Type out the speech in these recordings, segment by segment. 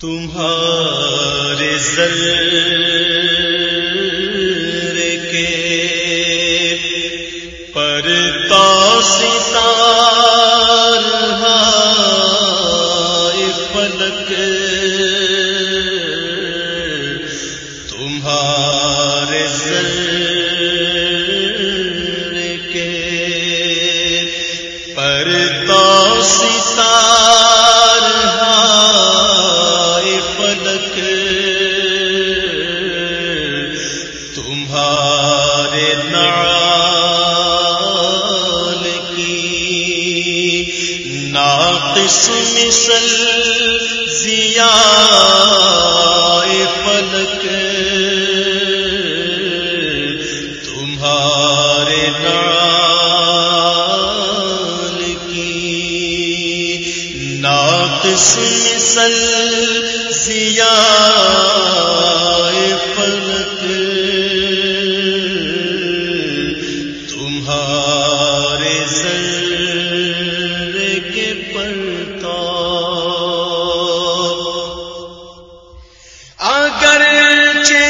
تمہارے زر کے پر پلک۔ تمہارے زر کے پر مثل زیا پلک تمہارے نال کی ناقص مثل زیا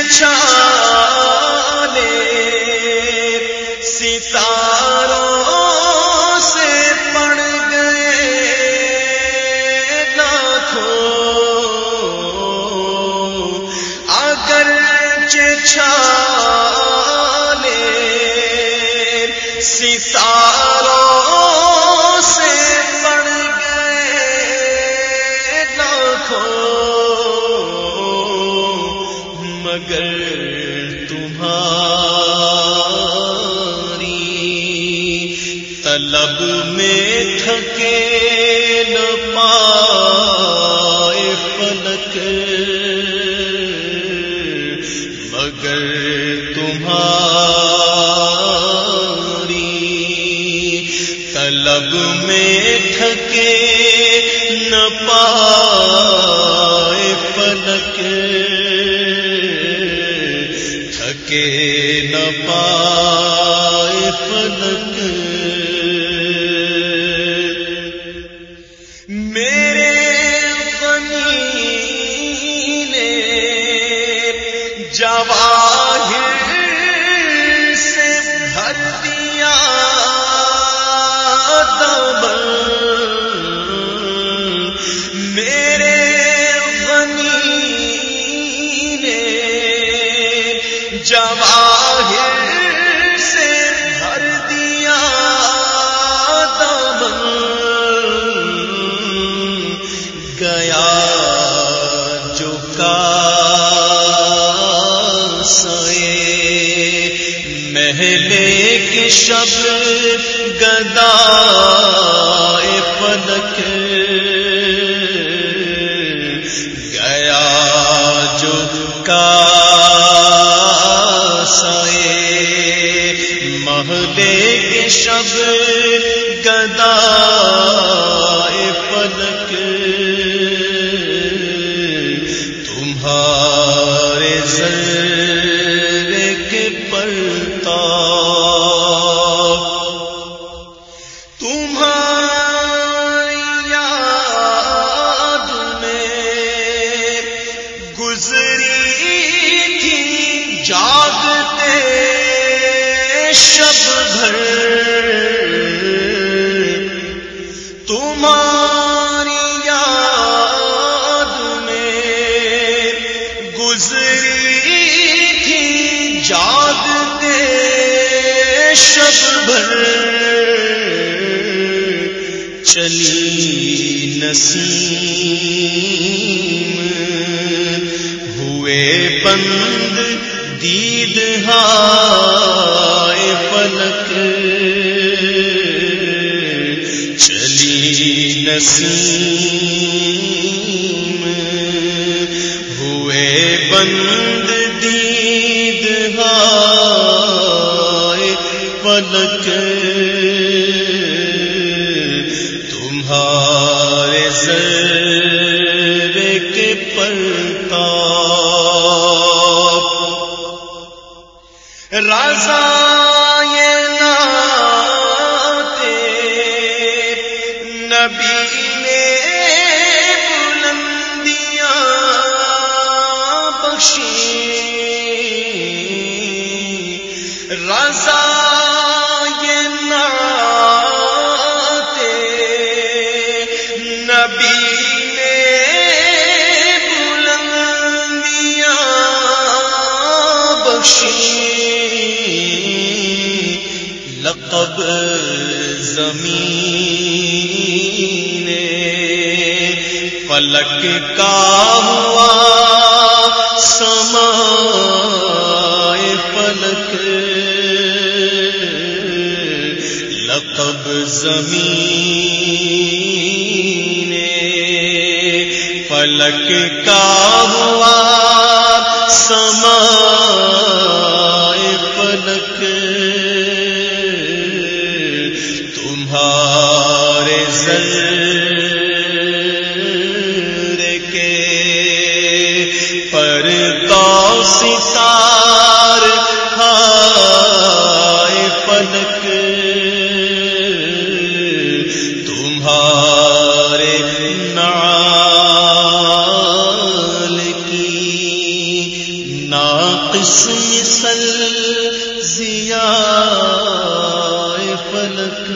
اچھا طلب میں تھکے نہ پائے فلک۔ مگر لب میں تھکے نہ پائے پلک تھکے نہ پائے پلک جواہر سے بھتیا میرے غنی نے جواہر سے بھر دیا دمن گیا جو محلے کے شب گدا پلک تھی جاگتے شب بھر۔ چلی نسیم۔ ہوئے بند دید ہائے پلک چلی نسیم۔ ہوئے بند تمہار سے بخشی لقب زمین فلک کا ہوا سما فلک لقب زمین فلک کا ہوا سما تمہارے نال کی ناقص مثل ضیا فلک